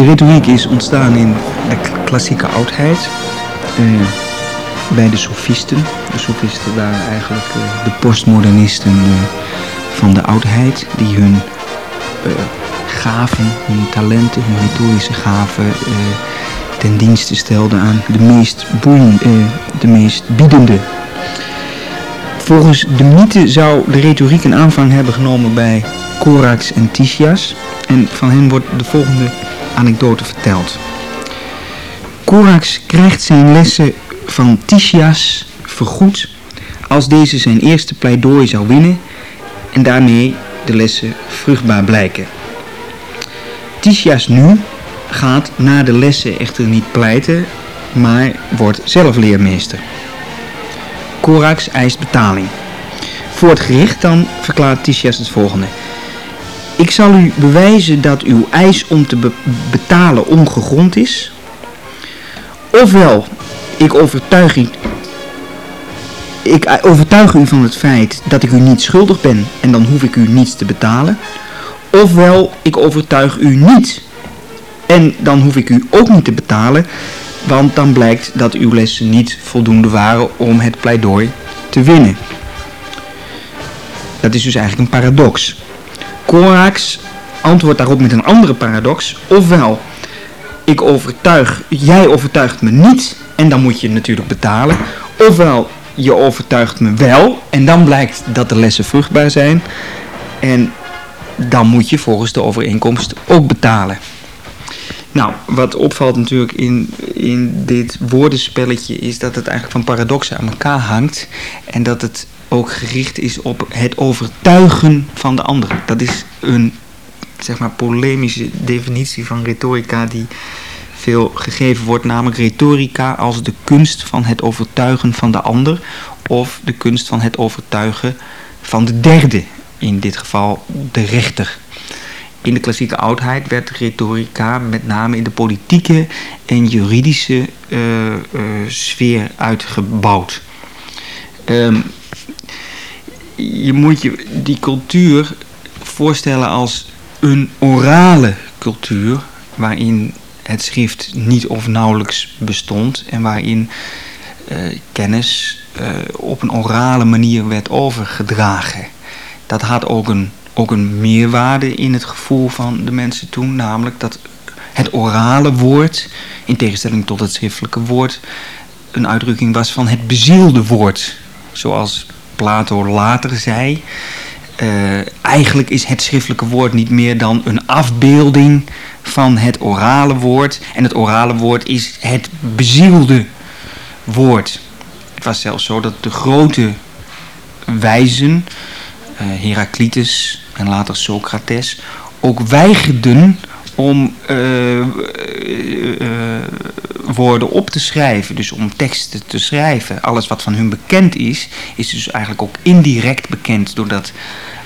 de retoriek is ontstaan in de klassieke oudheid. Uh, bij de sofisten. De sofisten waren eigenlijk uh, de postmodernisten uh, van de oudheid. Die hun gaven, hun talenten, hun retorische gaven ten dienste stelden aan de meest boeiende, de meest biedende. Volgens de mythe zou de retoriek een aanvang hebben genomen bij Corax en Titias. En van hen wordt de volgende anekdote verteld. Corax krijgt zijn lessen van Titias vergoed als deze zijn eerste pleidooi zou winnen en daarmee de lessen vruchtbaar blijken. Titias nu gaat na de lessen echter niet pleiten, maar wordt zelf leermeester. Corax eist betaling. Voor het gericht dan verklaart Titias het volgende. Ik zal u bewijzen dat uw eis om te betalen ongegrond is. Ofwel, ik overtuig u, ik overtuig u van het feit dat ik u niet schuldig ben en dan hoef ik u niets te betalen. Ofwel, ik overtuig u niet en dan hoef ik u ook niet te betalen, want dan blijkt dat uw lessen niet voldoende waren om het pleidooi te winnen. Dat is dus eigenlijk een paradox. Corax antwoordt daarop met een andere paradox. Ofwel, ik overtuig, jij overtuigt me niet en dan moet je natuurlijk betalen. Ofwel, je overtuigt me wel en dan blijkt dat de lessen vruchtbaar zijn. En dan moet je volgens de overeenkomst ook betalen. Nou, wat opvalt natuurlijk in, in dit woordenspelletje is dat het eigenlijk van paradoxen aan elkaar hangt. En dat het ook gericht is op het overtuigen van de ander. Dat is een zeg maar, polemische definitie van retorica die veel gegeven wordt, namelijk retorica als de kunst van het overtuigen van de ander of de kunst van het overtuigen van de derde, in dit geval de rechter. In de klassieke oudheid werd retorica met name in de politieke en juridische uh, uh, sfeer uitgebouwd. Um, je moet je die cultuur voorstellen als een orale cultuur waarin het schrift niet of nauwelijks bestond en waarin uh, kennis op een orale manier werd overgedragen. Dat had ook een, ook een meerwaarde in het gevoel van de mensen toen, namelijk dat het orale woord, in tegenstelling tot het schriftelijke woord, een uitdrukking was van het bezielde woord. Zoals Plato later zei. Uh, eigenlijk is het schriftelijke woord niet meer dan een afbeelding van het orale woord. En het orale woord is het bezielde woord. Het was zelfs zo dat de grote wijzen, Heraclitus en later Socrates, ook weigerden om uh, uh, woorden op te schrijven, dus om teksten te schrijven. Alles wat van hun bekend is, is dus eigenlijk ook indirect bekend doordat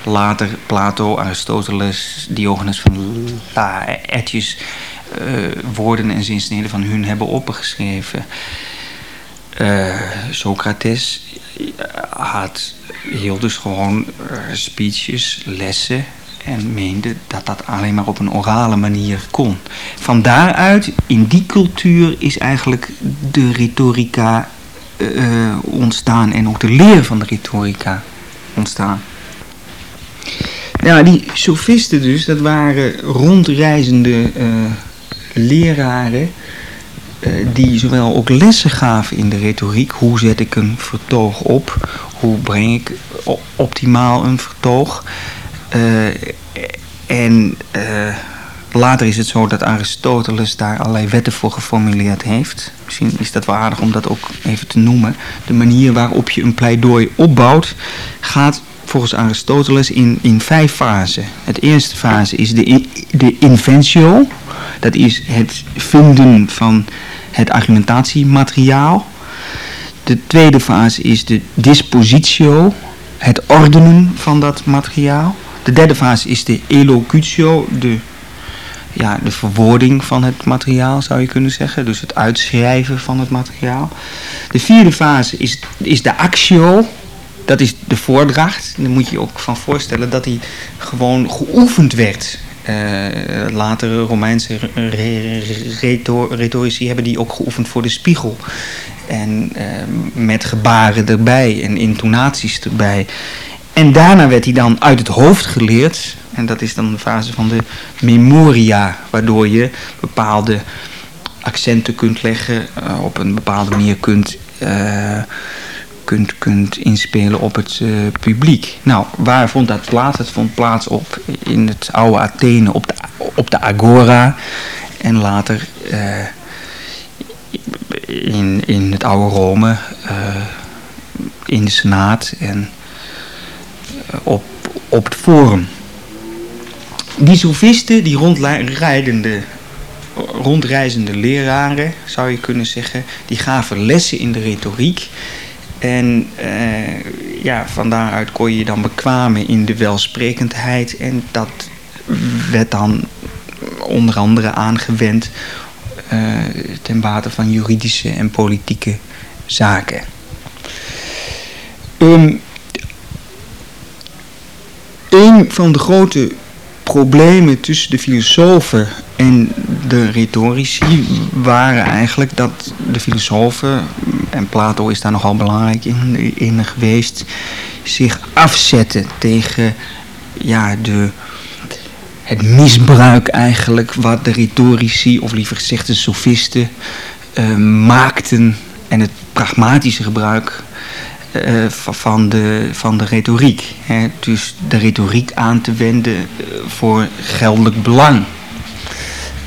later Plato, Aristoteles, Diogenes van Laertius woorden en zinsneden van hun hebben opgeschreven. Socrates had, hield dus gewoon speeches, lessen en meende dat dat alleen maar op een orale manier kon. Van daaruit, in die cultuur, is eigenlijk de retorica uh, ontstaan en ook de leer van de retorica ontstaan. Ja, die sofisten dus, dat waren rondreizende uh, leraren uh, die zowel ook lessen gaven in de retoriek. Hoe zet ik een vertoog op? Hoe breng ik optimaal een vertoog? Uh, en uh, later is het zo dat Aristoteles daar allerlei wetten voor geformuleerd heeft. Misschien is dat wel aardig om dat ook even te noemen. De manier waarop je een pleidooi opbouwt gaat volgens Aristoteles in, in vijf fasen. Het eerste fase is de, de inventio. Dat is het vinden van het argumentatiemateriaal. De tweede fase is de dispositio, het ordenen van dat materiaal. De derde fase is de elocutio, de, ja, de verwoording van het materiaal zou je kunnen zeggen. Dus het uitschrijven van het materiaal. De vierde fase is, is de actio, dat is de voordracht. Daar moet je je ook van voorstellen dat die gewoon geoefend werd. Uh, latere Romeinse retorici hebben die ook geoefend voor de spiegel. En uh, met gebaren erbij en intonaties erbij. En daarna werd hij dan uit het hoofd geleerd. En dat is dan de fase van de memoria, waardoor je bepaalde accenten kunt leggen, uh, op een bepaalde manier kunt, uh, kunt, kunt inspelen op het uh, publiek. Nou, waar vond dat plaats? Het vond plaats op in het oude Athene, op de, op de Agora. En later in, in het oude Rome, in de Senaat en op, op het Forum. Die sofisten, die rondrijdende rondreizende leraren, zou je kunnen zeggen, die gaven lessen in de retoriek. En uh, ja, van daaruit kon je je dan bekwamen in de welsprekendheid. En dat werd dan onder andere aangewend uh, ten bate van juridische en politieke zaken. Um, een van de grote problemen tussen de filosofen en de retorici waren eigenlijk dat de filosofen, en Plato is daar nogal belangrijk in, in geweest, zich afzetten tegen ja, de, het misbruik eigenlijk wat de retorici, of liever gezegd de sofisten, uh, maakten en het pragmatische gebruik uh, van, de, van de retoriek. Hè? Dus de retoriek aan te wenden uh, voor geldelijk belang.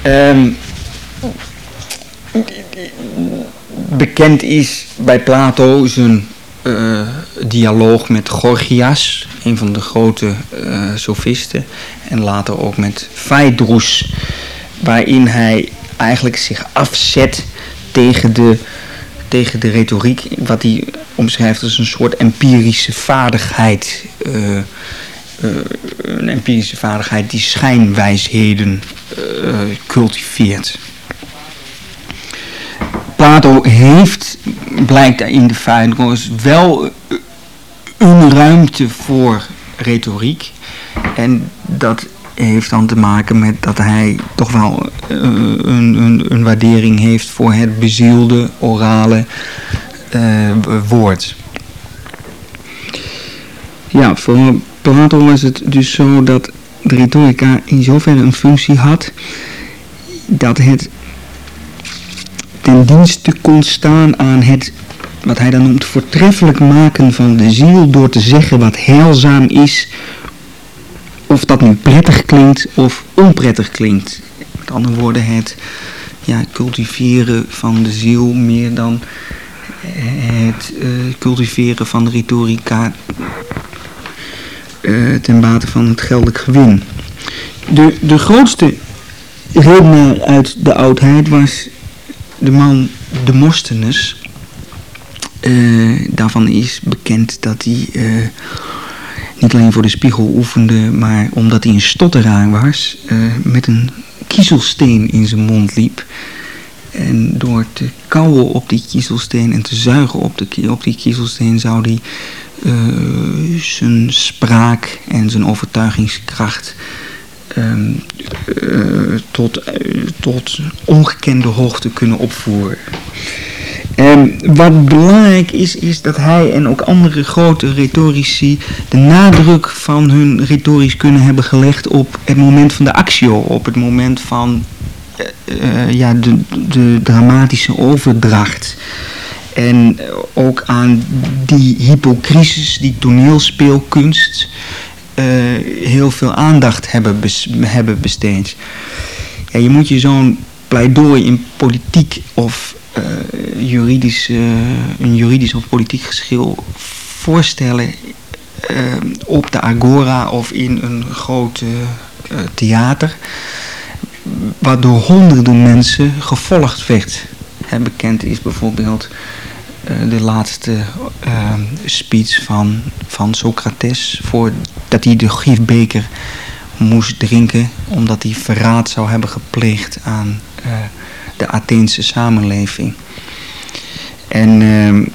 Um, bekend is bij Plato zijn uh, dialoog met Gorgias, een van de grote sofisten, en later ook met Phaedrus, waarin hij eigenlijk zich afzet tegen de tegen de retoriek, wat hij omschrijft als een soort empirische vaardigheid. Uh, uh, een empirische vaardigheid die schijnwijsheden uh, cultiveert. Plato heeft, blijkt in de Phaedrus, wel een ruimte voor retoriek. En dat heeft dan te maken met dat hij toch wel uh, een, een, een, waardering heeft voor het bezielde, orale uh, woord. Ja, voor Plato was het dus zo dat de retorica in zoverre een functie had dat het ten dienste kon staan aan het, wat hij dan noemt, voortreffelijk maken van de ziel door te zeggen wat heilzaam is of dat nu prettig klinkt of onprettig klinkt. Met andere woorden, het ja, cultiveren van de ziel meer dan het uh, cultiveren van de retorica uh, ten bate van het geldelijk gewin. De, de grootste redenaar uit de oudheid was de man Demosthenes. Uh, daarvan is bekend dat hij niet alleen voor de spiegel oefende, maar omdat hij een stotteraar was, uh, met een kiezelsteen in zijn mond liep. En door te kauwen op die kiezelsteen en te zuigen op, de, op die kiezelsteen zou hij uh, zijn spraak en zijn overtuigingskracht uh, tot, tot ongekende hoogte kunnen opvoeren. En wat belangrijk is, is dat hij en ook andere grote retorici de nadruk van hun retorisch kunnen hebben gelegd op het moment van de actio, op het moment van uh, ja, de, de dramatische overdracht. En ook aan die hypocrisis, die toneelspeelkunst, uh, heel veel aandacht hebben, hebben besteed. Ja, je moet je zo'n pleidooi in politiek of uh, juridisch, uh, een juridisch of politiek geschil voorstellen uh, op de Agora of in een groot theater, wat door honderden mensen gevolgd werd. Bekend is bijvoorbeeld de laatste speech van, van Socrates voordat hij de gifbeker moest drinken omdat hij verraad zou hebben gepleegd aan de Atheense samenleving. En uh,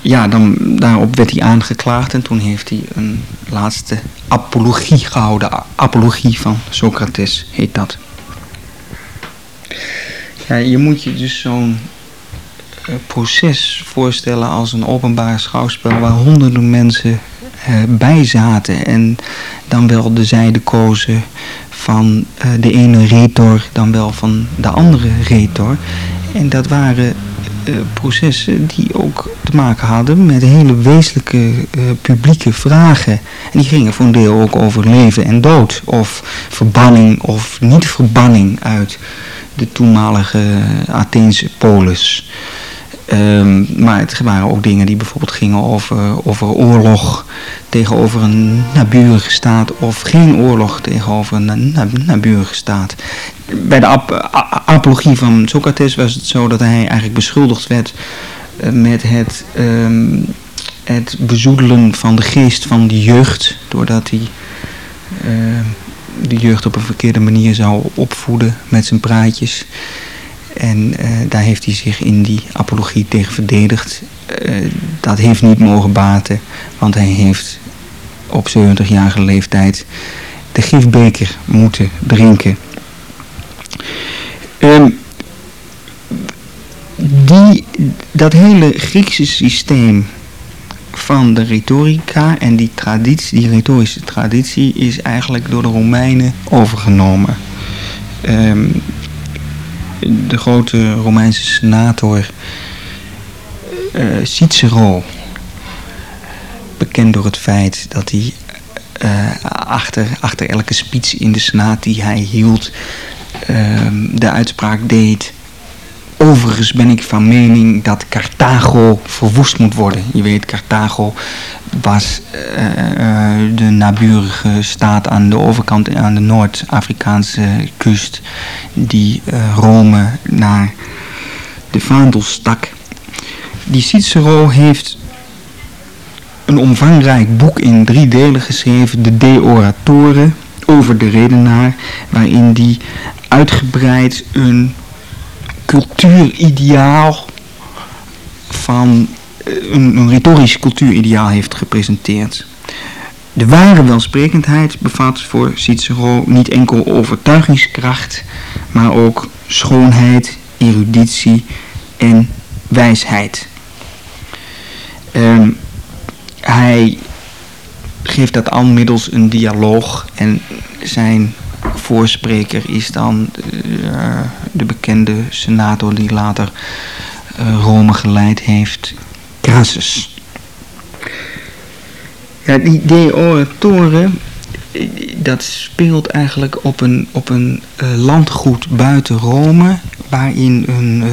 ja, dan, daarop werd hij aangeklaagd en toen heeft hij een laatste apologie gehouden. Apologie van Socrates heet dat. Ja, je moet je dus zo'n uh, proces voorstellen als een openbaar schouwspel waar honderden mensen uh, bij zaten en dan wel de zijde kozen van uh, de ene retor dan wel van de andere retor. En dat waren uh, processen die ook te maken hadden met hele wezenlijke uh, publieke vragen. En die gingen voor een deel ook over leven en dood. Of verbanning of niet verbanning uit de toenmalige Atheense polis. Um, maar het waren ook dingen die bijvoorbeeld gingen over, over oorlog tegenover een naburige staat of geen oorlog tegenover een naburige staat. Bij de ap apologie van Socrates was het zo dat hij eigenlijk beschuldigd werd uh, met het, um, het bezoedelen van de geest van de jeugd, doordat hij uh, de jeugd op een verkeerde manier zou opvoeden met zijn praatjes. En uh, daar heeft hij zich in die apologie tegen verdedigd. Uh, dat heeft niet mogen baten, want hij heeft op 70-jarige leeftijd de gifbeker moeten drinken. Um, die, dat hele Griekse systeem van de retorica en die traditie, die retorische traditie, is eigenlijk door de Romeinen overgenomen. Um, de grote Romeinse senator uh, Cicero, bekend door het feit dat hij uh, achter, achter elke speech in de senaat die hij hield, uh, de uitspraak deed. Overigens ben ik van mening dat Carthago verwoest moet worden. Je weet, Carthago was uh, de naburige staat aan de overkant, aan de Noord-Afrikaanse kust, die uh, Rome naar de vaandel stak. Die Cicero heeft een omvangrijk boek in drie delen geschreven, de De Oratore, over de redenaar, waarin die uitgebreid een cultuurideaal van een, een retorisch cultuurideaal heeft gepresenteerd. De ware welsprekendheid bevat voor Cicero niet enkel overtuigingskracht, maar ook schoonheid, eruditie en wijsheid. Um, hij geeft dat aan middels een dialoog en zijn voorspreker is dan uh, de bekende senator die later uh, Rome geleid heeft, Crassus. Ja, die De dat speelt eigenlijk op een, op een uh, landgoed buiten Rome, waarin een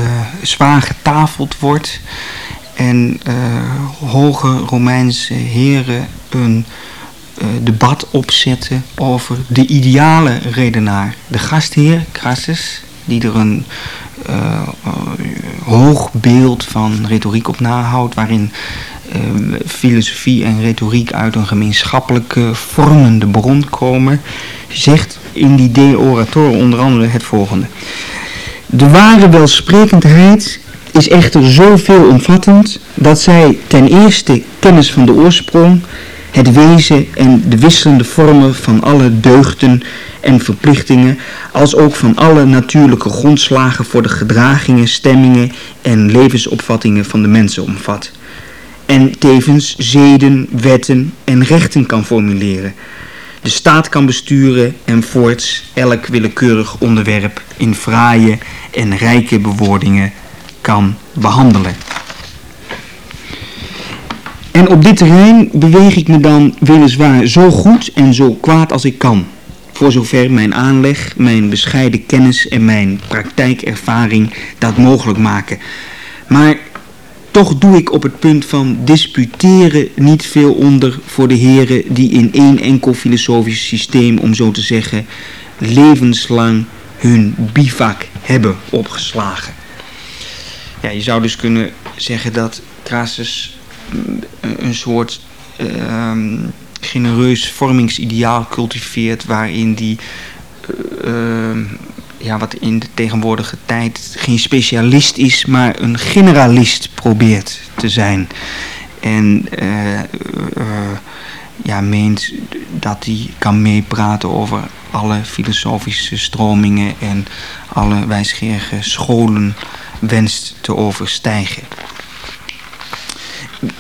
zwaar getafeld wordt en hoge Romeinse heren een debat opzetten over de ideale redenaar. De gastheer, Crassus, die er een uh, hoog beeld van retoriek op nahoudt, waarin filosofie en retoriek uit een gemeenschappelijke vormende bron komen, zegt in die De Oratore onder andere het volgende. De ware welsprekendheid is echter zo veelomvattend dat zij ten eerste kennis van de oorsprong, het wezen en de wisselende vormen van alle deugden en verplichtingen, als ook van alle natuurlijke grondslagen voor de gedragingen, stemmingen en levensopvattingen van de mensen omvat. En tevens zeden, wetten en rechten kan formuleren. De staat kan besturen en voorts elk willekeurig onderwerp in fraaie en rijke bewoordingen kan behandelen. En op dit terrein beweeg ik me dan weliswaar zo goed en zo kwaad als ik kan. Voor zover mijn aanleg, mijn bescheiden kennis en mijn praktijkervaring dat mogelijk maken. Maar toch doe ik op het punt van disputeren niet veel onder voor de heren die in één enkel filosofisch systeem, om zo te zeggen, levenslang hun bivak hebben opgeslagen. Ja, je zou dus kunnen zeggen dat Crassus een soort uh, genereus vormingsideaal cultiveert waarin die uh, ja, wat in de tegenwoordige tijd geen specialist is, maar een generalist probeert te zijn. En ja, meent dat hij kan meepraten over alle filosofische stromingen en alle wijsgerige scholen wenst te overstijgen.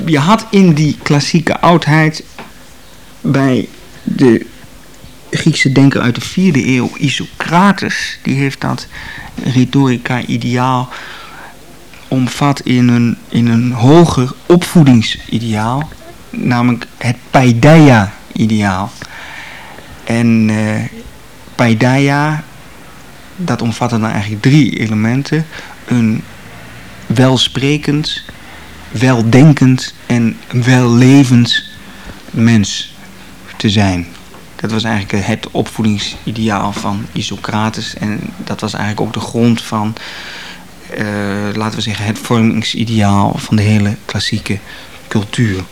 Je had in die klassieke oudheid bij de Griekse denker uit de vierde eeuw, Isocrates, die heeft dat retorica-ideaal omvat in een, in een hoger opvoedingsideaal, namelijk het paideia-ideaal. En uh, paideia, dat omvatte dan eigenlijk drie elementen. Een welsprekend, weldenkend en wellevend mens te zijn. Dat was eigenlijk het opvoedingsideaal van Isocrates. En dat was eigenlijk ook de grond van, uh, laten we zeggen, het vormingsideaal van de hele klassieke cultuur.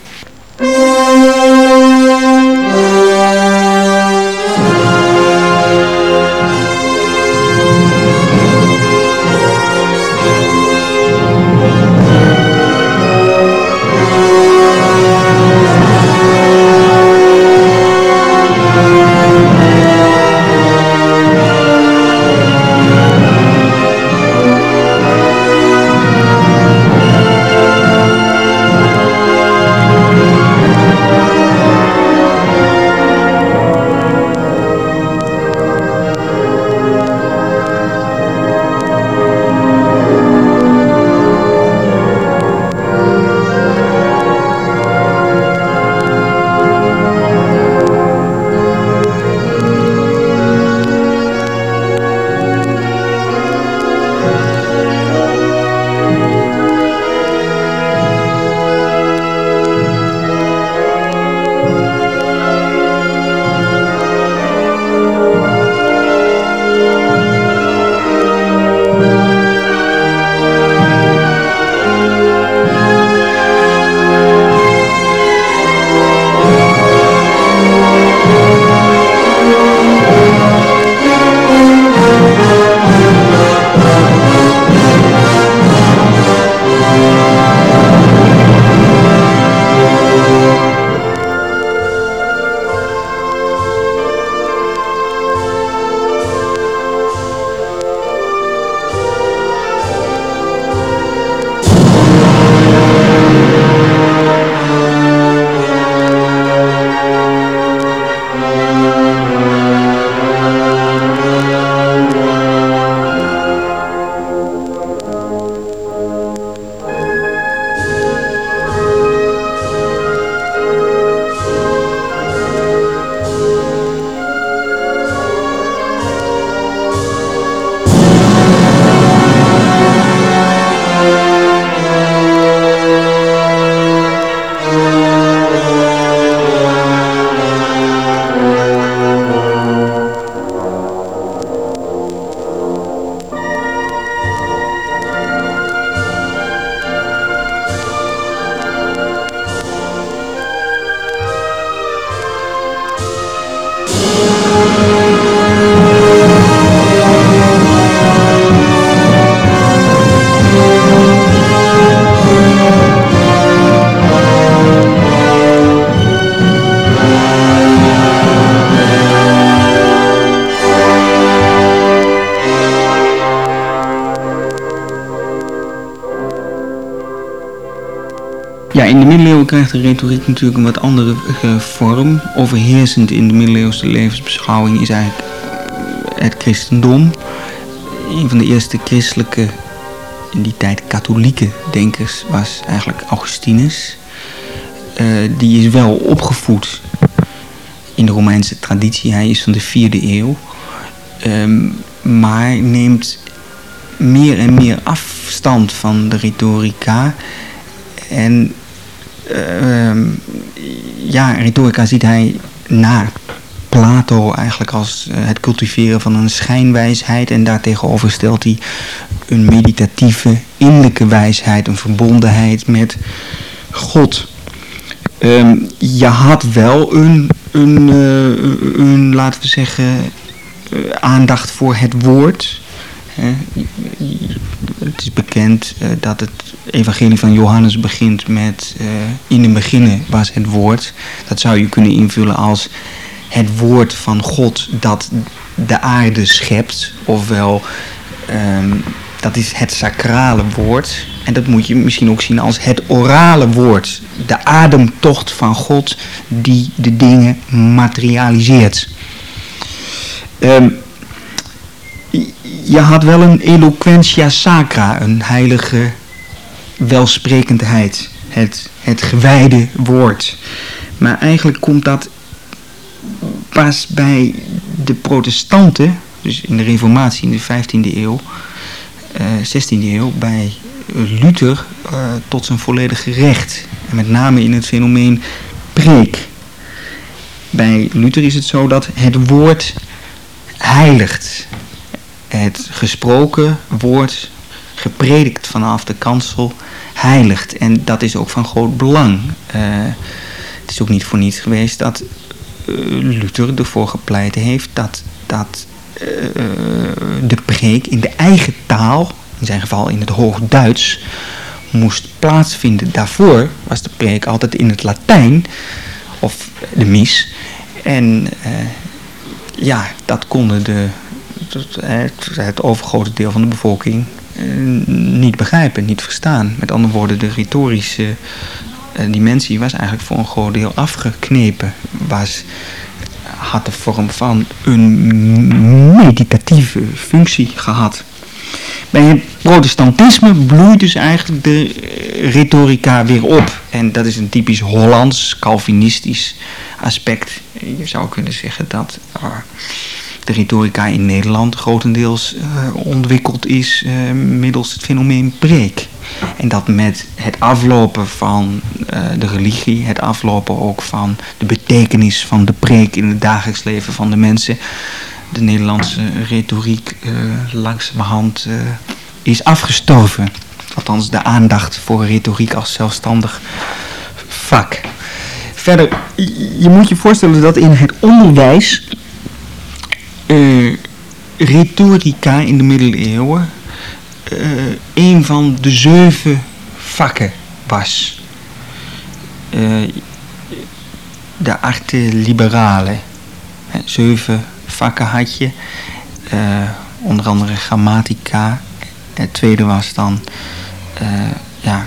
De retoriek natuurlijk een wat andere eh, vorm. Overheersend in de middeleeuwse levensbeschouwing is eigenlijk eh, het christendom. Een van de eerste christelijke, in die tijd katholieke denkers was eigenlijk Augustinus. Uh, die is wel opgevoed in de Romeinse traditie. Hij is van de vierde eeuw. Um, maar neemt meer en meer afstand van de retorica. En ja, retorica ziet hij na Plato eigenlijk als uh, het cultiveren van een schijnwijsheid. En daartegenover stelt hij een meditatieve, innerlijke wijsheid, een verbondenheid met God. Um, je had wel een, een, uh, een laten we zeggen, aandacht voor het woord. Het is bekend uh, dat het evangelie van Johannes begint met uh, in het begin was het woord. Dat zou je kunnen invullen als het woord van God dat de aarde schept. Ofwel, um, dat is het sacrale woord. En dat moet je misschien ook zien als het orale woord. De ademtocht van God die de dingen materialiseert. Um, je had wel een eloquentia sacra, een heilige welsprekendheid. Het, het gewijde woord. Maar eigenlijk komt dat pas bij de protestanten, dus in de reformatie in de 15e eeuw, uh, 16e eeuw, bij Luther uh, tot zijn volledige recht. En met name in het fenomeen preek. Bij Luther is het zo dat het woord heiligt. Het gesproken woord, gepredikt vanaf de kansel, heiligt. En dat is ook van groot belang. Uh, het is ook niet voor niets geweest dat uh, Luther ervoor gepleit heeft dat, dat uh, de preek in de eigen taal, in zijn geval in het Hoogduits, moest plaatsvinden. Daarvoor was de preek altijd in het Latijn, of de mis. En ja, dat konden de, het, het overgrote deel van de bevolking niet begrijpen, niet verstaan. Met andere woorden, de retorische dimensie was eigenlijk voor een groot deel afgeknepen. Was, had de vorm van een meditatieve functie gehad. Bij het protestantisme bloeit dus eigenlijk de retorica weer op. En dat is een typisch Hollands, Calvinistisch aspect. Je zou kunnen zeggen dat de retorica in Nederland grotendeels uh, ontwikkeld is uh, middels het fenomeen preek. En dat met het aflopen van de religie, het aflopen ook van de betekenis van de preek in het dagelijks leven van de mensen, de Nederlandse retoriek langzamerhand is afgestorven. Althans, de aandacht voor retoriek als zelfstandig vak. Verder, je moet je voorstellen dat in het onderwijs uh, retorica in de middeleeuwen uh, een van de zeven vakken was. Uh, de arte liberale. Zeven vakken had je. onder andere grammatica. Het tweede was dan ja,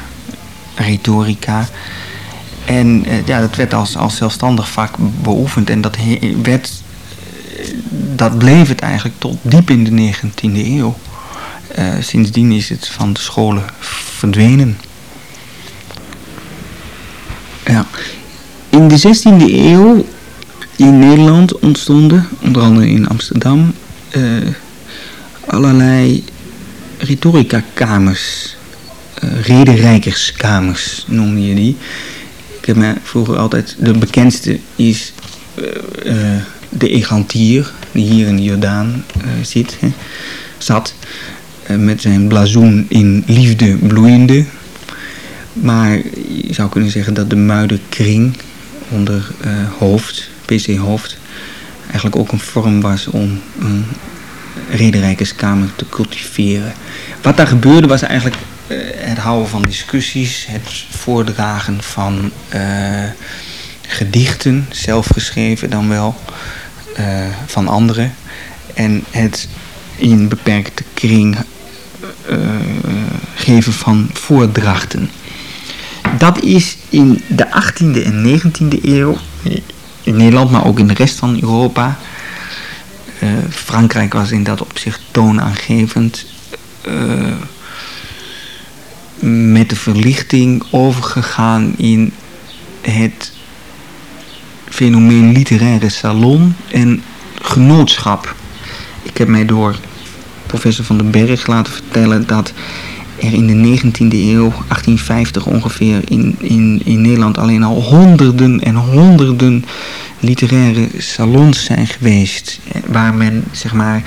retorica. En ja, dat werd als, als zelfstandig vak beoefend en dat werd, dat bleef het eigenlijk tot diep in de 19e eeuw. Uh, sindsdien is het van de scholen verdwenen. Ja. In de 16e eeuw in Nederland ontstonden, onder andere in Amsterdam, uh, allerlei retorica-kamers. Uh, rederijkerskamers noemde je die. Ik heb me vroeger altijd, de bekendste is de Egantier, die hier in de Jordaan uh, zit, hè, zat. Uh, met zijn blazoen in liefde bloeiende. Maar je zou kunnen zeggen dat de Muiderkring onder hoofd, PC Hoofd, eigenlijk ook een vorm was om een rederijkerskamer te cultiveren. Wat daar gebeurde was eigenlijk het houden van discussies, het voordragen van gedichten, zelf geschreven dan wel, uh, van anderen. En het in een beperkte kring geven van voordrachten. Dat is in de 18e en 19e eeuw in Nederland, maar ook in de rest van Europa. Frankrijk was in dat opzicht toonaangevend met de verlichting overgegaan in het fenomeen literaire salon en genootschap. Ik heb mij door professor van den Berg laten vertellen dat er in de 19e eeuw, 1850 ongeveer, in, in, in Nederland alleen al honderden en honderden literaire salons zijn geweest. Waar men, zeg maar,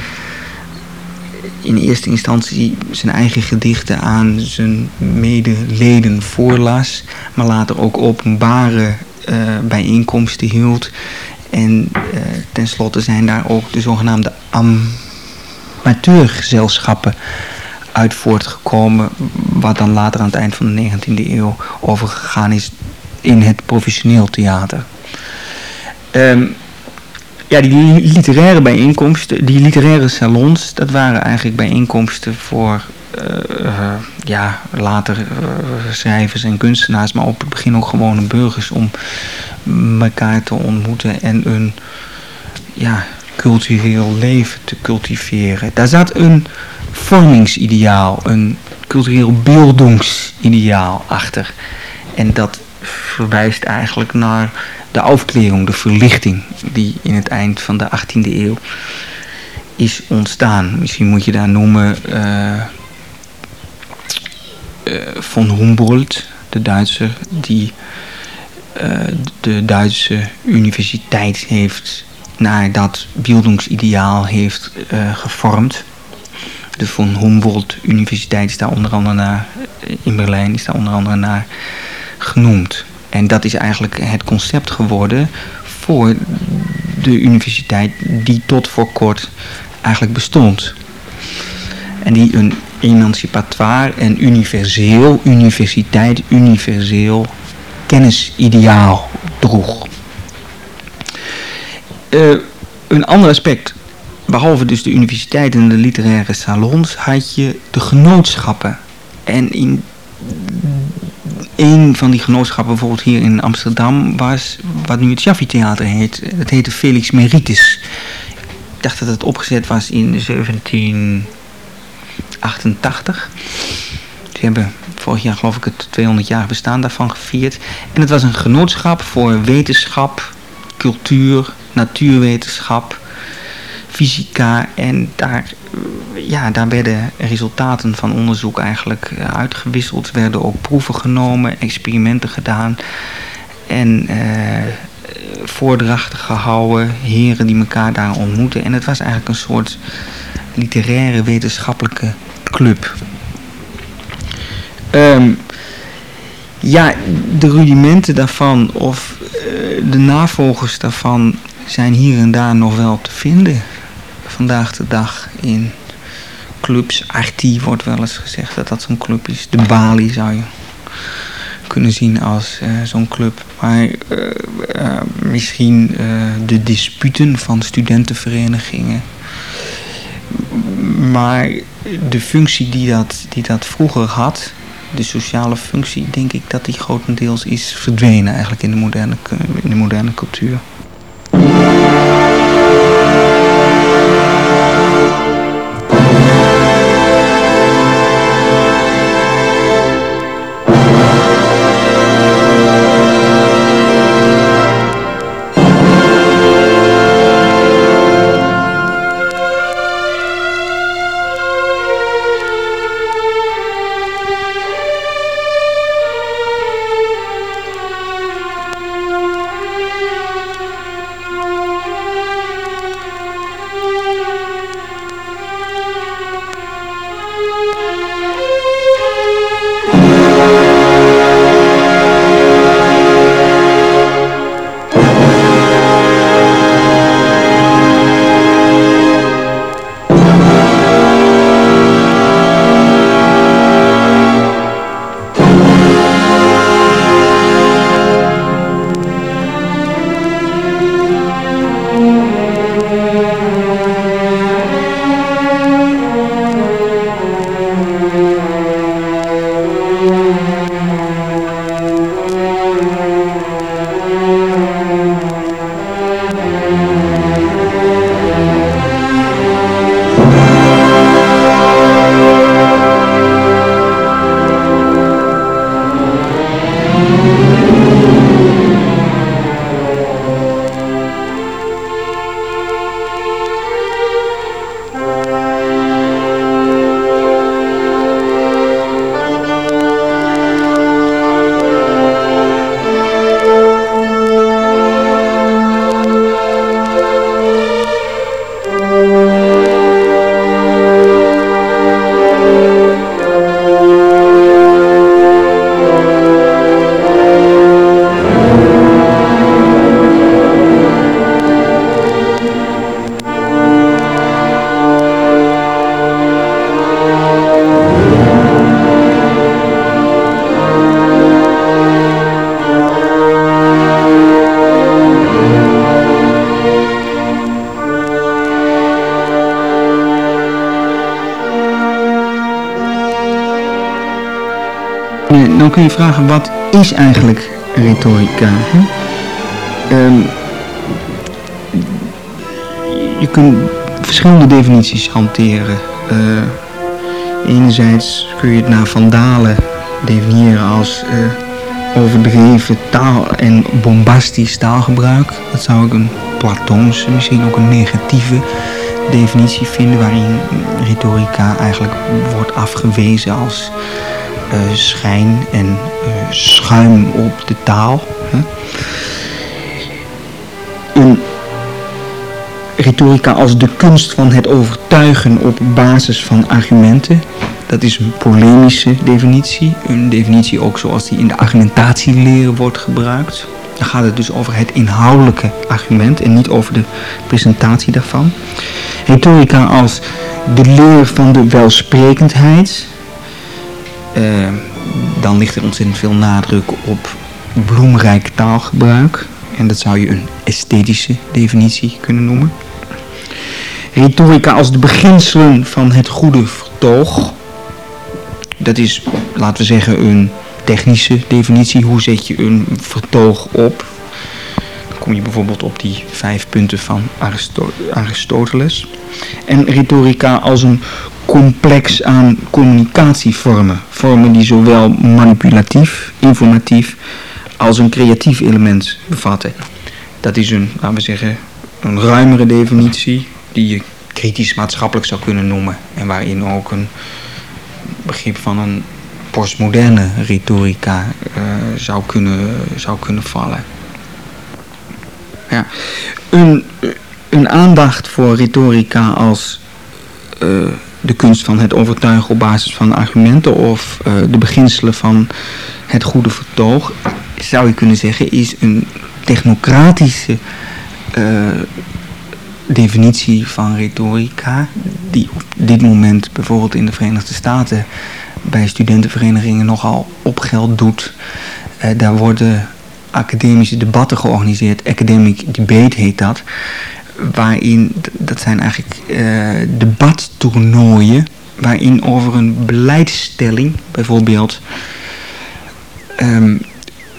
in eerste instantie zijn eigen gedichten aan zijn medeleden voorlas, maar later ook openbare bijeenkomsten hield. En uh, tenslotte zijn daar ook de zogenaamde amateurgezelschappen uit voortgekomen, wat dan later aan het eind van de 19e eeuw overgegaan is in het professioneel theater. Ehm, ja, die literaire bijeenkomsten, die literaire salons, dat waren eigenlijk bijeenkomsten voor uh, ja, later uh, schrijvers en kunstenaars, maar op het begin ook gewone burgers om elkaar te ontmoeten en een ja, cultureel leven te cultiveren. Daar zat een vormingsideaal, een cultureel beeldingsideaal achter. En dat verwijst eigenlijk naar de aufklärung, de verlichting die in het eind van de 18e eeuw is ontstaan. Misschien moet je daar noemen von Humboldt, de Duitser, die uh, de Duitse universiteit heeft naar dat beeldingsideaal heeft gevormd. De von Humboldt Universiteit is daar onder andere naar, in Berlijn is daar onder andere naar genoemd. En dat is eigenlijk het concept geworden voor de universiteit die tot voor kort eigenlijk bestond. En die een emancipatoire en universeel, universiteit, universeel kennisideaal droeg. Uh, een ander aspect, behalve dus de universiteit en de literaire salons, had je de genootschappen. En in een van die genootschappen, bijvoorbeeld hier in Amsterdam, was wat nu het Jaffi Theater heet. Dat heette Felix Meritis. Ik dacht dat het opgezet was in 1788. Ze hebben vorig jaar geloof ik het 200 jaar bestaan daarvan gevierd. En het was een genootschap voor wetenschap, cultuur, natuurwetenschap, fysica. En daar ja, daar werden resultaten van onderzoek eigenlijk eh, uitgewisseld. werden ook proeven genomen, experimenten gedaan. En uh, voordrachten gehouden, heren die elkaar daar ontmoeten. En het was eigenlijk een soort literaire wetenschappelijke club. Um, ja, de rudimenten daarvan of uh, de navolgers daarvan zijn hier en daar nog wel te vinden vandaag de dag in clubs. Arti wordt wel eens gezegd dat dat zo'n club is. De Bali zou je kunnen zien als uh, zo'n club. Maar uh, misschien de disputen van studentenverenigingen. Maar de functie die dat, die dat vroeger had, de sociale functie, denk ik dat die grotendeels is verdwenen eigenlijk in de moderne, in de moderne cultuur. Kun je vragen, wat is eigenlijk retorica? Hè? Um, je kunt verschillende definities hanteren. Uh, enerzijds kun je het naar Vandalen definiëren als uh, overdreven taal en bombastisch taalgebruik. Dat zou ik een platoonse, misschien ook een negatieve definitie vinden waarin retorica eigenlijk wordt afgewezen als uh, schijn en uh, schuim op de taal. Hè. Een retorica als de kunst van het overtuigen op basis van argumenten. Dat is een polemische definitie. Een definitie ook zoals die in de argumentatieleer wordt gebruikt. Dan gaat het dus over het inhoudelijke argument en niet over de presentatie daarvan. Retorica als de leer van de welsprekendheid. Uh, dan ligt er ontzettend veel nadruk op bloemrijk taalgebruik. En dat zou je een esthetische definitie kunnen noemen. Retorica als de beginselen van het goede vertoog. Dat is, laten we zeggen, een technische definitie. Hoe zet je een vertoog op? Kom je bijvoorbeeld op die vijf punten van Aristoteles. En retorica als een complex aan communicatievormen. Vormen die zowel manipulatief, informatief als een creatief element bevatten. Dat is een, laten we zeggen, een ruimere definitie die je kritisch maatschappelijk zou kunnen noemen. En waarin ook een begrip van een postmoderne retorica uh, zou, kunnen, zou kunnen vallen. Ja. Een, een aandacht voor retorica als uh, de kunst van het overtuigen op basis van argumenten of uh, de beginselen van het goede vertoog, zou je kunnen zeggen, is een technocratische definitie van retorica, die op dit moment bijvoorbeeld in de Verenigde Staten bij studentenverenigingen nogal op geld doet. Daar worden academische debatten georganiseerd, academic debate heet dat, waarin, dat zijn eigenlijk uh, debattoernooien, waarin over een beleidsstelling, bijvoorbeeld um,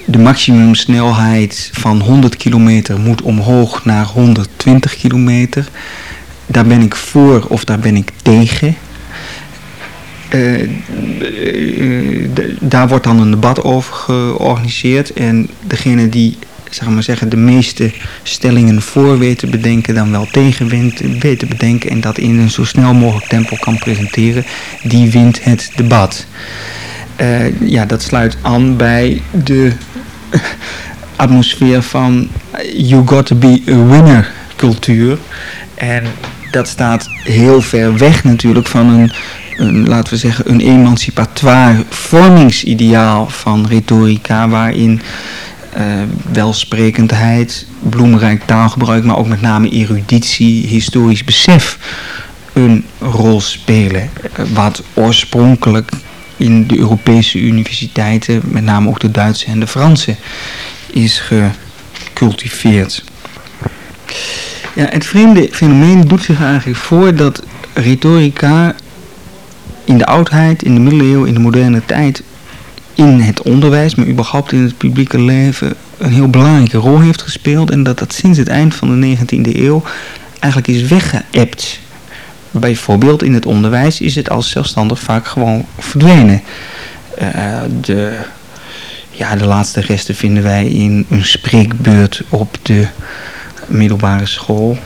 de maximumsnelheid van 100 kilometer moet omhoog naar 120 kilometer. Daar ben ik voor of daar ben ik tegen. Uh, uh, daar wordt dan een debat over georganiseerd. En degene die zeg maar zeggen, de meeste stellingen voor weten bedenken, dan wel tegen weten bedenken en dat in een zo snel mogelijk tempo kan presenteren, die wint het debat. Uh, ja, dat sluit aan bij de atmosfeer van you got to be a winner cultuur. En dat staat heel ver weg natuurlijk van een, laten we zeggen, een emancipatoire vormingsideaal van retorica waarin uh, welsprekendheid, bloemrijk taalgebruik, maar ook met name eruditie, historisch besef een rol spelen. Wat oorspronkelijk in de Europese universiteiten, met name ook de Duitse en de Franse, is gecultiveerd. Ja, het vreemde fenomeen doet zich eigenlijk voor dat retorica in de oudheid, in de middeleeuwen, in de moderne tijd, in het onderwijs, maar überhaupt in het publieke leven, een heel belangrijke rol heeft gespeeld. En dat dat sinds het eind van de 19e eeuw eigenlijk is weggeëpt bijvoorbeeld in het onderwijs is het als zelfstandig vaak gewoon verdwenen. Uh, de, ja, de laatste resten vinden wij in een spreekbeurt op de middelbare school.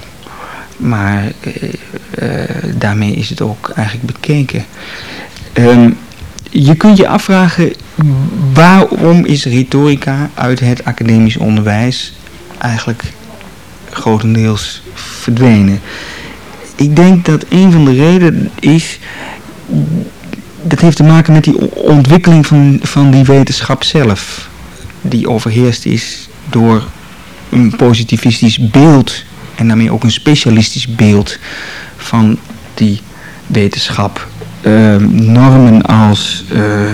Maar uh, uh, daarmee is het ook eigenlijk bekeken. Um, je kunt je afvragen waarom is retorica uit het academisch onderwijs eigenlijk grotendeels verdwenen ik denk dat een van de redenen is, dat heeft te maken met die ontwikkeling van, van die wetenschap zelf. Die overheerst is door een positivistisch beeld en daarmee ook een specialistisch beeld van die wetenschap. Uh, normen als uh,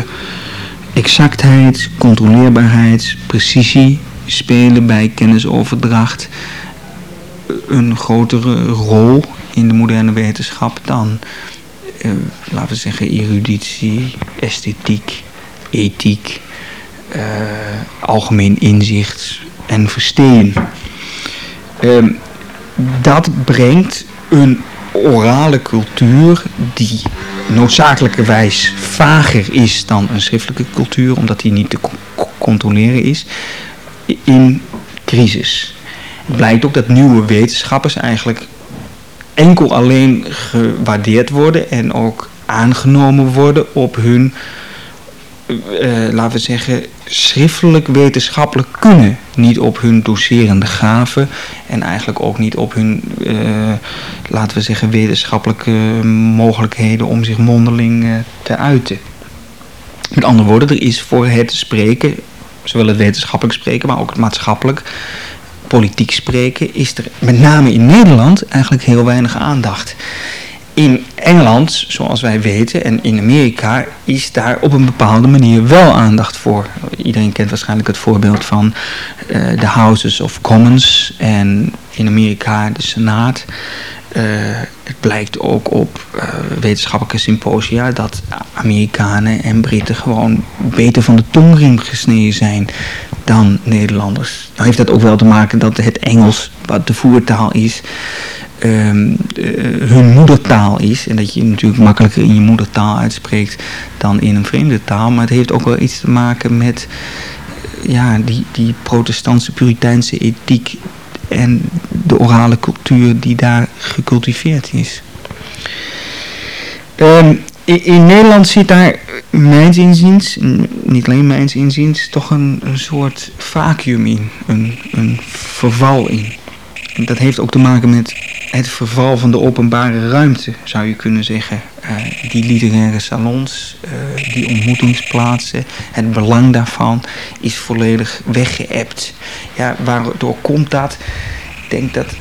exactheid, controleerbaarheid, precisie spelen bij kennisoverdracht een grotere rol in de moderne wetenschap dan, uh, laten we zeggen, eruditie, esthetiek, ethiek, algemeen inzicht en versteen. Ehm, dat brengt een orale cultuur die noodzakelijkerwijs vager is dan een schriftelijke cultuur, omdat die niet te controleren is, in crisis. Het blijkt ook dat nieuwe wetenschappers eigenlijk enkel alleen gewaardeerd worden en ook aangenomen worden op hun uh, laten we zeggen, schriftelijk wetenschappelijk kunnen. Niet op hun doserende gaven en eigenlijk ook niet op hun, uh, laten we zeggen, wetenschappelijke mogelijkheden om zich mondeling uh, te uiten. Met andere woorden, er is voor het spreken, zowel het wetenschappelijk spreken, maar ook het maatschappelijk, politiek spreken, is er met name in Nederland eigenlijk heel weinig aandacht in Engeland, zoals wij weten, en in Amerika is daar op een bepaalde manier wel aandacht voor. Iedereen kent waarschijnlijk het voorbeeld van uh, de Houses of Commons en in Amerika de Senaat. Uh, het blijkt ook op uh, wetenschappelijke symposia dat Amerikanen en Britten gewoon beter van de tongriem gesneden zijn dan Nederlanders. Nou heeft dat ook wel te maken dat het Engels, wat de voertaal is, um, hun moedertaal is. En dat je natuurlijk makkelijker in je moedertaal uitspreekt dan in een vreemde taal. Maar het heeft ook wel iets te maken met eh, ja, die, die protestantse puriteinse ethiek en orale cultuur die daar gecultiveerd is. Um, in, Nederland zit daar, mijns inziens, niet alleen mijns inziens, toch een, een soort vacuüm in, een, een verval in. Dat heeft ook te maken met het verval van de openbare ruimte, zou je kunnen zeggen. Uh, die literaire salons, uh, die ontmoetingsplaatsen, het belang daarvan is volledig weggeëpt. Ja, waardoor komt dat? Denk dat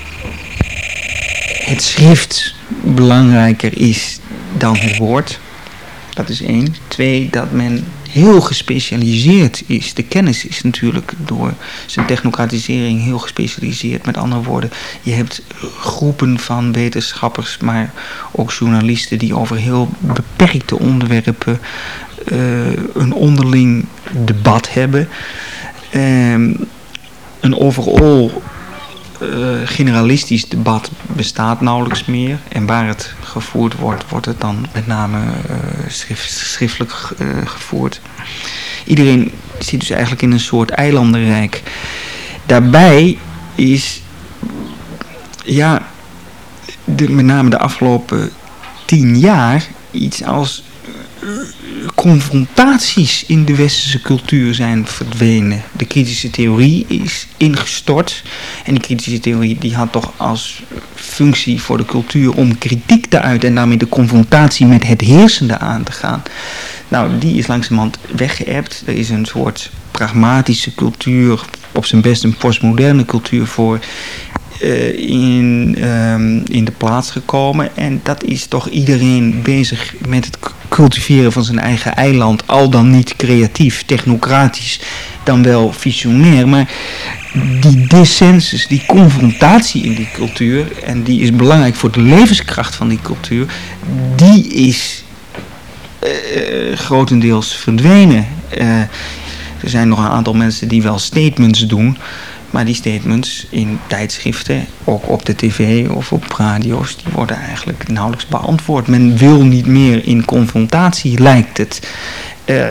het schrift belangrijker is dan het woord. Dat is één. Twee, dat men heel gespecialiseerd is. De kennis is natuurlijk door zijn technocratisering heel gespecialiseerd. Met andere woorden, je hebt groepen van wetenschappers, maar ook journalisten die over heel beperkte onderwerpen uh, een onderling debat hebben. Um, een overall uh, generalistisch debat bestaat nauwelijks meer. En waar het gevoerd wordt, wordt het dan met name schrift, schriftelijk uh, gevoerd. Iedereen zit dus eigenlijk in een soort eilandenrijk. Daarbij is, ja, met name de afgelopen tien jaar iets als confrontaties in de westerse cultuur zijn verdwenen. De kritische theorie is ingestort. En die kritische theorie die had toch als functie voor de cultuur om kritiek te uiten en daarmee de confrontatie met het heersende aan te gaan. Nou, die is langzamerhand weggeëpt. Er is een soort pragmatische cultuur, op zijn best een postmoderne cultuur voor uh, in, um, in de plaats gekomen. En dat is toch iedereen bezig met het cultiveren van zijn eigen eiland. Al dan niet creatief, technocratisch, dan wel visionair. Maar die dissensus, die confrontatie in die cultuur... en die is belangrijk voor de levenskracht van die cultuur... die is uh, grotendeels verdwenen. Uh, er zijn nog een aantal mensen die wel statements doen... Maar die statements in tijdschriften, ook op de tv of op radio's, die worden eigenlijk nauwelijks beantwoord. Men wil niet meer in confrontatie, lijkt het. Uh,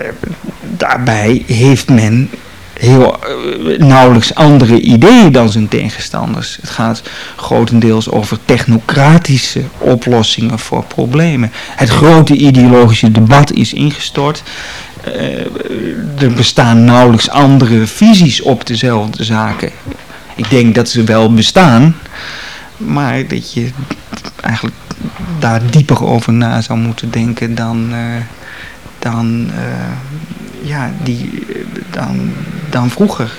daarbij heeft men heel uh, nauwelijks andere ideeën dan zijn tegenstanders. Het gaat grotendeels over technocratische oplossingen voor problemen. Het grote ideologische debat is ingestort. Uh, er bestaan nauwelijks andere visies op dezelfde zaken. Ik denk dat ze wel bestaan, maar dat je eigenlijk daar dieper over na zou moeten denken dan, uh, dan, uh, ja, die, dan, dan vroeger.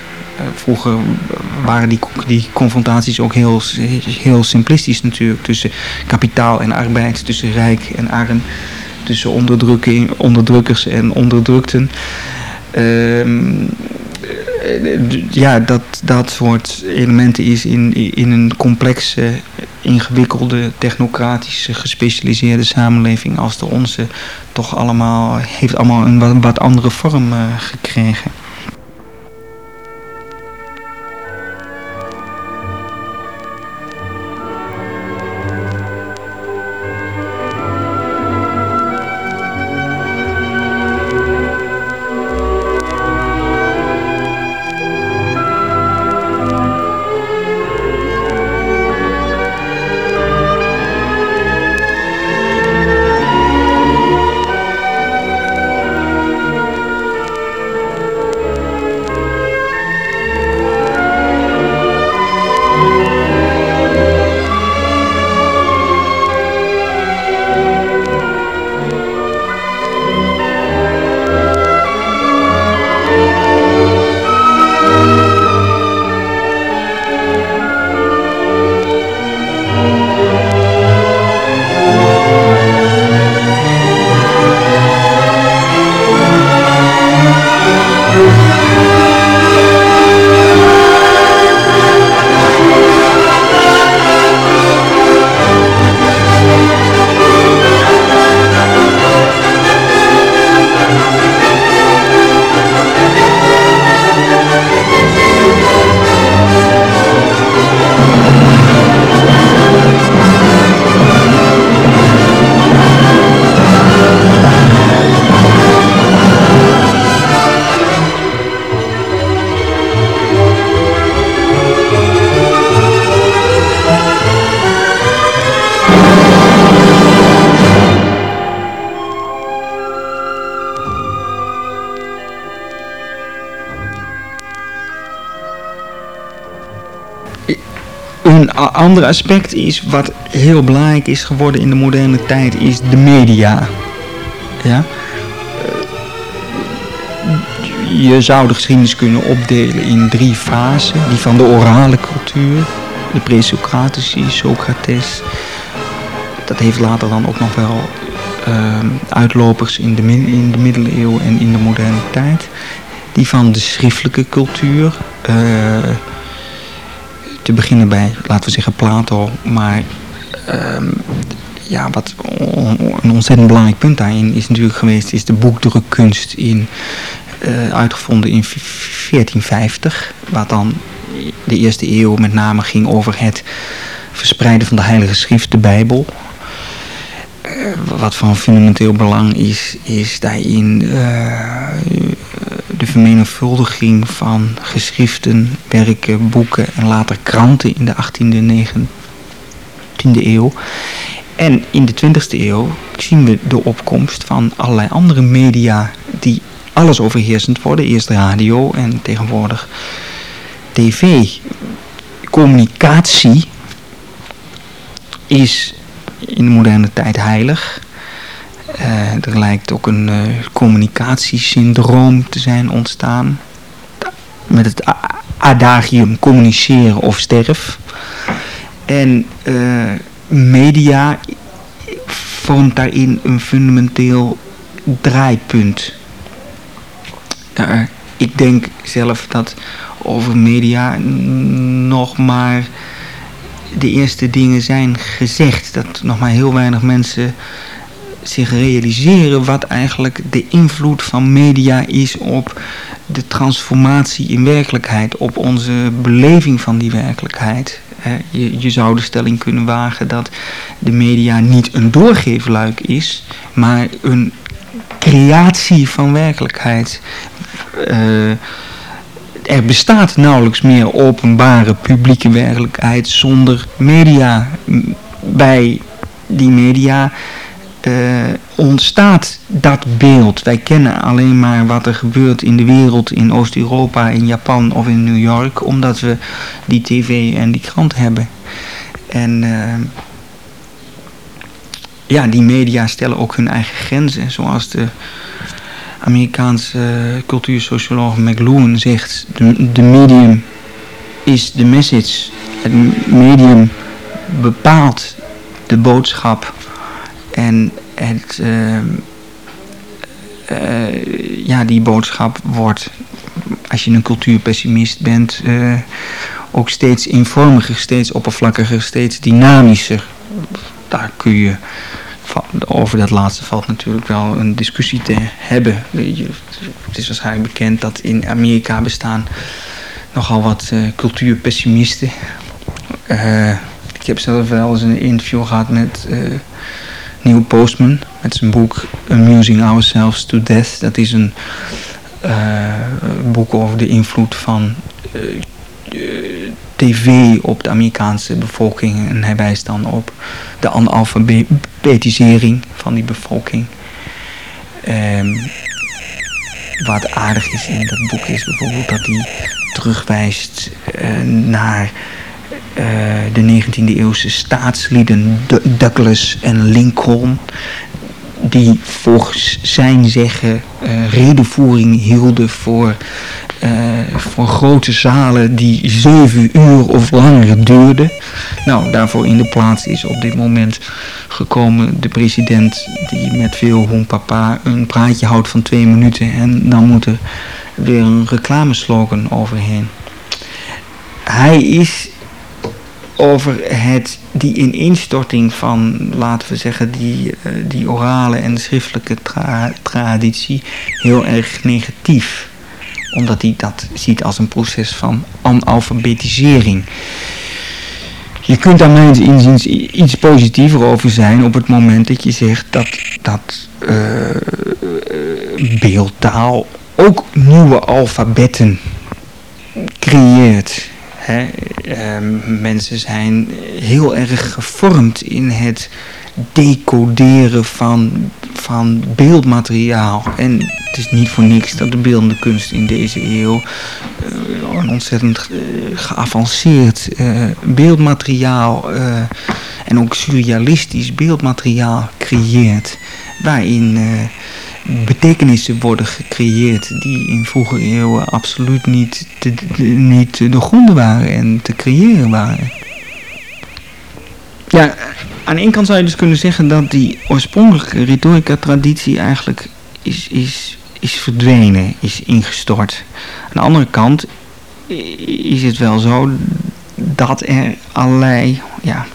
vroeger waren die, die confrontaties ook heel, heel simplistisch natuurlijk tussen kapitaal en arbeid, tussen rijk en arm tussen onderdrukking, onderdrukkers en onderdrukten. Uh, ja, dat, dat soort elementen is in, in een complexe ingewikkelde, technocratische, gespecialiseerde samenleving als de onze toch allemaal, heeft allemaal een wat, andere vorm uh, gekregen. Een ander aspect is wat heel belangrijk is geworden in de moderne tijd, is de media. Ja? Je zou de geschiedenis kunnen opdelen in drie fasen. Die van de orale cultuur, de pre-Socratische, Socrates. Dat heeft later dan ook nog wel uh, uitlopers in de, in de middeleeuwen en in de moderne tijd. Die van de schriftelijke cultuur. Uh, te beginnen bij, laten we zeggen, Plato. Maar um, ja, wat een ontzettend belangrijk punt daarin is natuurlijk geweest, is de boekdrukkunst in, uh, uitgevonden in 1450. Wat dan de eerste eeuw met name ging over het verspreiden van de Heilige Schrift, de Bijbel. Uh, wat van fundamenteel belang is, is daarin uh, de vermenigvuldiging van geschriften, werken, boeken en later kranten in de 18e en 19e eeuw. En in de 20e eeuw zien we de opkomst van allerlei andere media die alles overheersend worden. Eerst radio en tegenwoordig tv. Communicatie is in de moderne tijd heilig. Uh, er lijkt ook een uh, communicatiesyndroom te zijn ontstaan. Met het adagium communiceren of sterf. En uh, media vormt daarin een fundamenteel draaipunt. ik denk zelf dat over media nog maar de eerste dingen zijn gezegd. Dat nog maar heel weinig mensen zich realiseren wat eigenlijk de invloed van media is op de transformatie in werkelijkheid, op onze beleving van die werkelijkheid. Je, je zou de stelling kunnen wagen dat de media niet een doorgeefluik is, maar een creatie van werkelijkheid. Uh, er bestaat nauwelijks meer openbare publieke werkelijkheid zonder media. Bij die media ontstaat dat beeld. Wij kennen alleen maar wat er gebeurt in de wereld, in Oost-Europa, in Japan of in New York, omdat we die tv en die krant hebben. En uh, ja, die media stellen ook hun eigen grenzen, zoals de Amerikaanse cultuursocioloog McLuhan zegt, de, de medium is de message. Het medium bepaalt de boodschap en het, uh, uh, ja, die boodschap wordt, als je een cultuurpessimist bent, uh, ook steeds informiger, steeds oppervlakkiger, steeds dynamischer. Daar kun je over dat laatste valt natuurlijk wel een discussie te hebben. Het is waarschijnlijk bekend dat in Amerika bestaan nogal wat uh, cultuurpessimisten. Ik heb zelf wel eens een interview gehad met Neil Postman met zijn boek Amusing Ourselves to Death. Dat is een boek over de invloed van tv op de Amerikaanse bevolking. En hij wijst dan op de analfabetisering van die bevolking. Um, wat aardig is in dat boek is bijvoorbeeld dat hij terugwijst naar uh, de 19e eeuwse staatslieden Douglas en Lincoln die volgens zijn zeggen uh, redenvoering hielden voor uh, voor grote zalen die zeven uur of langer duurden. Nou, daarvoor in de plaats is op dit moment gekomen de president die met veel hoenpapa een praatje houdt van twee minuten en dan moet er weer een reclameslogan overheen. Hij is over het, die ineenstorting van, laten we zeggen, die, uh, die orale en schriftelijke tra traditie heel erg negatief omdat hij dat ziet als een proces van analfabetisering. Je kunt daar mijns inziens iets positiever over zijn op het moment dat je zegt dat, dat uh, beeldtaal ook nieuwe alfabetten creëert. Uh, mensen zijn heel erg gevormd in het decoderen van, van beeldmateriaal. En het is niet voor niks dat de beeldende kunst in deze eeuw uh, een ontzettend uh, geavanceerd uh, beeldmateriaal en ook surrealistisch beeldmateriaal creëert. Waarin betekenissen worden gecreëerd die in vroege eeuwen absoluut niet te, niet te gronden waren en te creëren waren. Ja, aan de ene kant zou je dus kunnen zeggen dat die oorspronkelijke retorica-traditie eigenlijk is, is, is verdwenen, is ingestort. Aan de andere kant is het wel zo dat er allerlei, ja,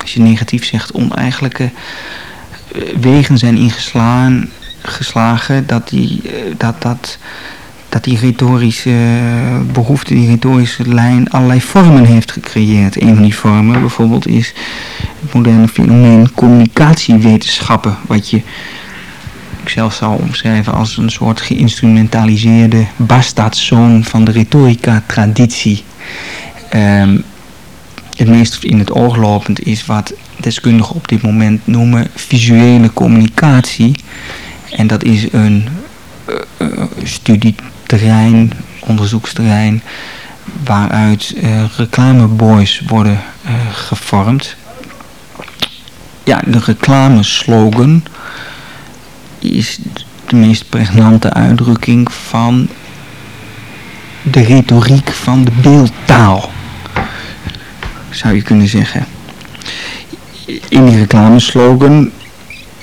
als je negatief zegt, oneigenlijke eh, wegen zijn ingeslagen, geslagen, dat die, eh, dat, dat, dat die retorische behoefte, die retorische lijn allerlei vormen heeft gecreëerd. Een van die vormen bijvoorbeeld is het moderne fenomeen communicatiewetenschappen, wat je ik zelf zou omschrijven als een soort geïnstrumentaliseerde bastaardzoon van de retorica-traditie. Um, het meest in het oog lopend is wat deskundigen op dit moment noemen visuele communicatie. En dat is een uh, uh, studie terrein, onderzoeksterrein, waaruit uh, reclameboys worden gevormd. Ja, de reclameslogan is de meest pregnante uitdrukking van de retoriek van de beeldtaal, zou je kunnen zeggen. In die reclameslogan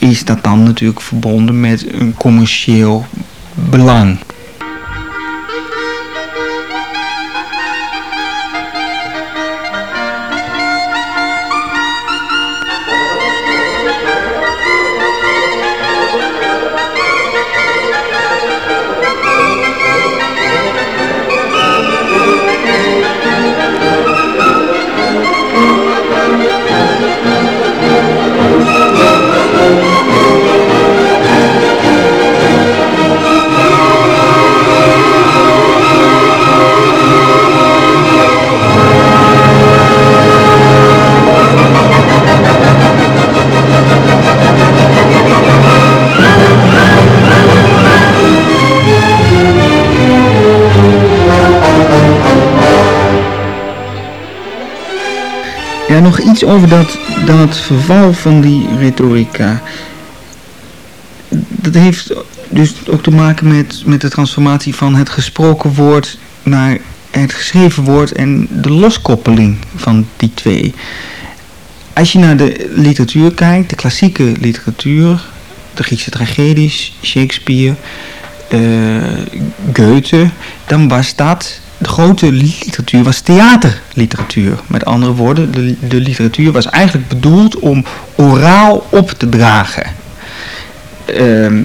is dat dan natuurlijk verbonden met een commercieel belang. Over dat, dat verval van die retorica. Dat heeft dus ook te maken met, met de transformatie van het gesproken woord naar het geschreven woord en de loskoppeling van die twee. Als je naar de literatuur kijkt, de klassieke literatuur, de Griekse tragedies, Shakespeare, uh, Goethe, dan was dat grote literatuur was theaterliteratuur. Met andere woorden, de, literatuur was eigenlijk bedoeld om oraal op te dragen. Ehm,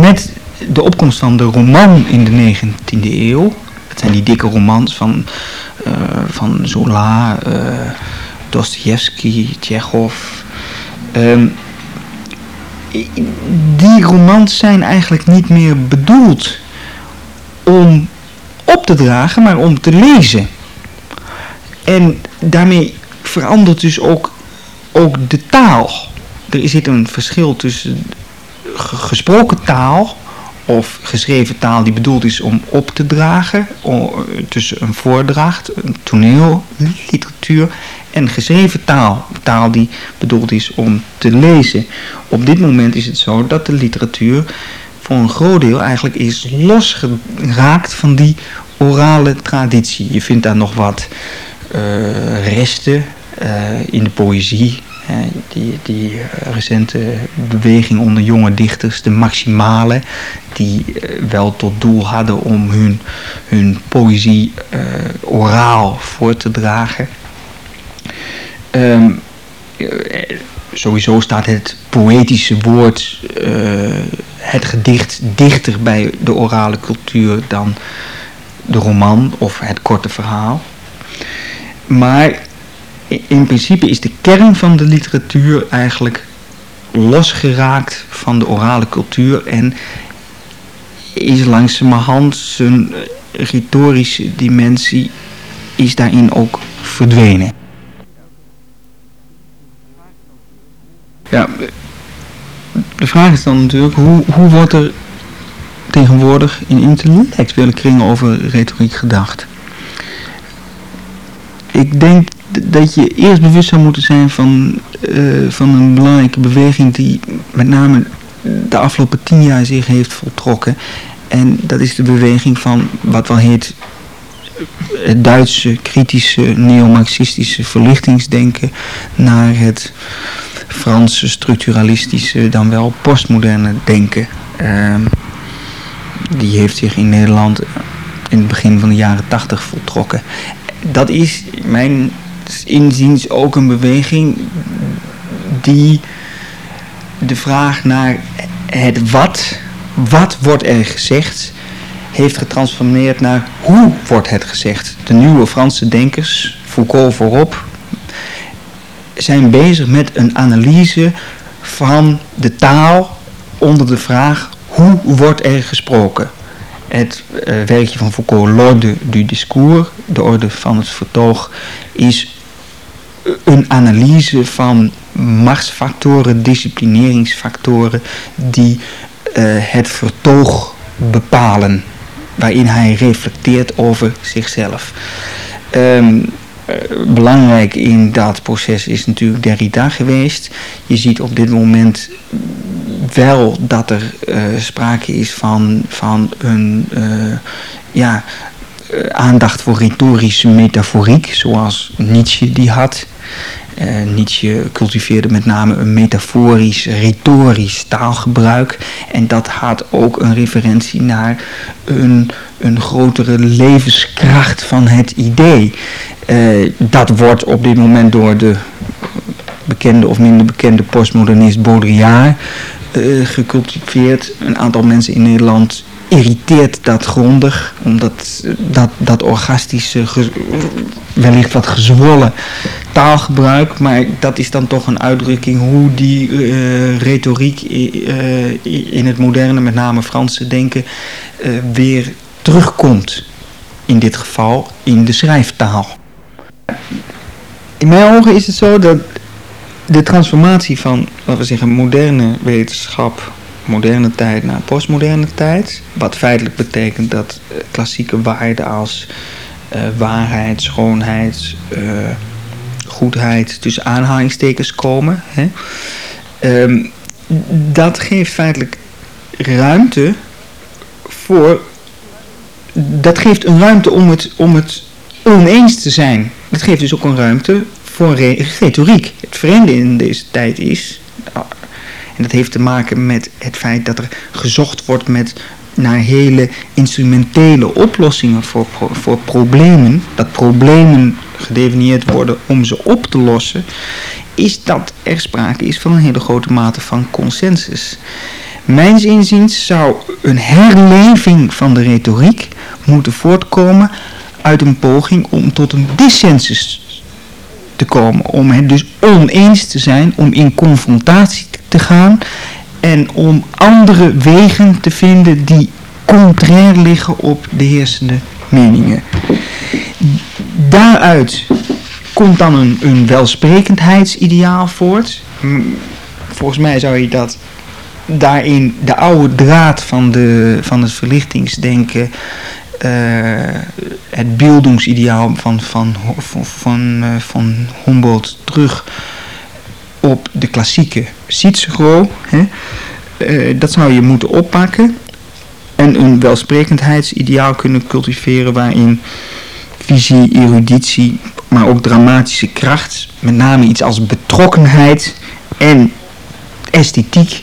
met de opkomst van de roman in de 19e eeuw, dat zijn die dikke romans van, uh, van Zola, uh, Dostoevsky. Ehm, die romans zijn eigenlijk niet meer bedoeld om op te dragen, maar om te lezen. En daarmee verandert dus ook, ook de taal. Er zit een verschil tussen gesproken taal of geschreven taal die bedoeld is om op te dragen, tussen een voordracht, een toneel, literatuur en geschreven taal, taal die bedoeld is om te lezen. Op dit moment is het zo dat de literatuur voor een groot deel eigenlijk is losgeraakt van die orale traditie. Je vindt daar nog wat uh, resten uh, in de poëzie. Die, die recente beweging onder jonge dichters, de maximale, die wel tot doel hadden om hun, hun poëzie oraal voor te dragen. Um, sowieso staat het poëtische woord, uh, het gedicht, dichter bij de orale cultuur dan de roman of het korte verhaal. Maar in principe is de kern van de literatuur eigenlijk losgeraakt van de orale cultuur en is langzamerhand zijn retorische dimensie is daarin ook verdwenen. Ja, de vraag is dan natuurlijk, hoe, hoe wordt er tegenwoordig in intellectuele kringen over retoriek gedacht? Ik denk dat je eerst bewust zou moeten zijn van, uh, van een belangrijke beweging die met name de afgelopen tien jaar zich heeft voltrokken. En dat is de beweging van wat wel heet het Duitse kritische neomarxistische verlichtingsdenken naar het Franse structuralistische, dan wel postmoderne denken. Ehm, die heeft zich in Nederland in het begin van de jaren tachtig voltrokken. Dat is mijn inziens ook een beweging die de vraag naar het wat, wat wordt er gezegd, heeft getransformeerd naar hoe wordt het gezegd. De nieuwe Franse denkers, Foucault voorop, zijn bezig met een analyse van de taal onder de vraag hoe wordt er gesproken. Het uh, werkje van Foucault, L'ordre du discours, de orde van het vertoog, is een analyse van machtsfactoren, disciplineringsfactoren die uh, het vertoog bepalen, waarin hij reflecteert over zichzelf. Um, uh, belangrijk in dat proces is natuurlijk Derrida geweest. Je ziet op dit moment wel dat er uh, sprake is van, van een uh, ja, aandacht voor retorische metaforiek, zoals Nietzsche die had. Uh, Nietzsche cultiveerde met name een metaforisch, retorisch taalgebruik. En dat had ook een referentie naar een, een grotere levenskracht van het idee. Uh, dat wordt op dit moment door de bekende of minder bekende postmodernist Baudrillard uh, gecultiveerd. Een aantal mensen in Nederland irriteert dat grondig, omdat dat, dat orgastische, wellicht wat gezwollen taalgebruik, maar dat is dan toch een uitdrukking hoe die uh, retoriek uh, in het moderne, met name Franse denken, weer terugkomt. In dit geval in de schrijftaal. In mijn ogen is het zo dat de transformatie van, laten we zeggen, moderne wetenschap moderne tijd naar postmoderne tijd. Wat feitelijk betekent dat klassieke waarden als waarheid, schoonheid, goedheid tussen aanhalingstekens komen. Hè. Um, dat geeft feitelijk ruimte voor. Dat geeft een ruimte om het, om het oneens te zijn. Dat geeft dus ook een ruimte voor retoriek. Het vreemde in deze tijd is en dat heeft te maken met het feit dat er gezocht wordt met naar hele instrumentele oplossingen voor, voor problemen, dat problemen gedefinieerd worden om ze op te lossen, is dat er sprake is van een hele grote mate van consensus. Mijns inziens zou een herleving van de retoriek moeten voortkomen uit een poging om tot een dissensus te komen. Om het dus oneens te zijn, om in confrontatie te gaan en om andere wegen te vinden die contrair liggen op de heersende meningen. Daaruit komt dan een, een welsprekendheidsideaal voort. Volgens mij zou je dat daarin de oude draad van, de, van het verlichtingsdenken, uh, het beeldingsideaal van, van, van, van, uh, van Humboldt terug op de klassieke Cicero. Uh, dat zou je moeten oppakken en een welsprekendheidsideaal kunnen cultiveren waarin visie, eruditie, maar ook dramatische kracht, met name iets als betrokkenheid en esthetiek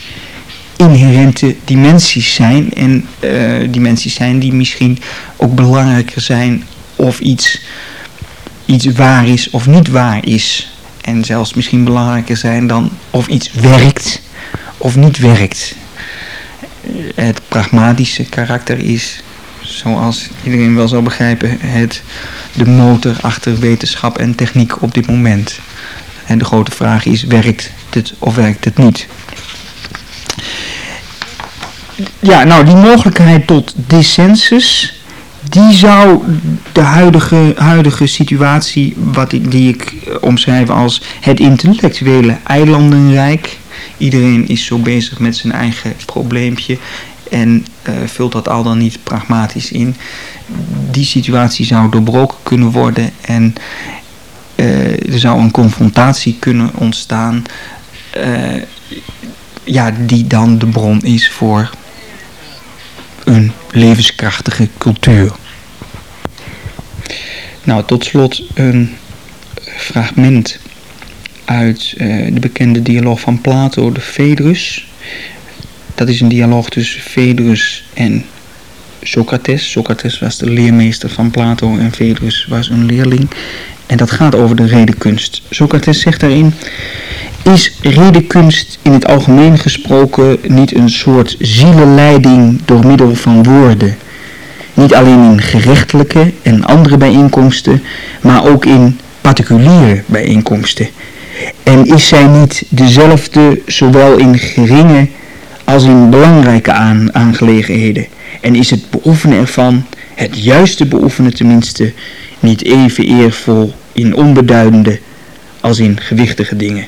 inherente dimensies zijn. En uh, dimensies zijn die misschien ook belangrijker zijn of iets, iets waar is of niet waar is. En zelfs misschien belangrijker zijn dan of iets werkt of niet werkt. Het pragmatische karakter is, zoals iedereen wel zal begrijpen, het, de motor achter wetenschap en techniek op dit moment. En de grote vraag is, werkt het of werkt het niet? ja, nou die mogelijkheid tot dissensus, die zou de huidige, huidige situatie, wat die ik omschrijf als het intellectuele eilandenrijk. Iedereen is zo bezig met zijn eigen probleempje en uh, vult dat al dan niet pragmatisch in. Die situatie zou doorbroken kunnen worden en uh, er zou een confrontatie kunnen ontstaan. Ja, die dan de bron is voor een levenskrachtige cultuur. Nou, tot slot een fragment uit uh, de bekende dialoog van Plato, de Phaedrus. Dat is een dialoog tussen Phaedrus en Socrates. Socrates was de leermeester van Plato en Phaedrus was een leerling. En dat gaat over de redenkunst. Socrates zegt daarin: is redenkunst in het algemeen gesproken niet een soort zielenleiding door middel van woorden. Niet alleen in gerechtelijke en andere bijeenkomsten, maar ook in particuliere bijeenkomsten. En is zij niet dezelfde zowel in geringe als in belangrijke aangelegenheden? En is het beoefenen ervan, het juiste beoefenen tenminste, niet even eervol in onbeduidende als in gewichtige dingen?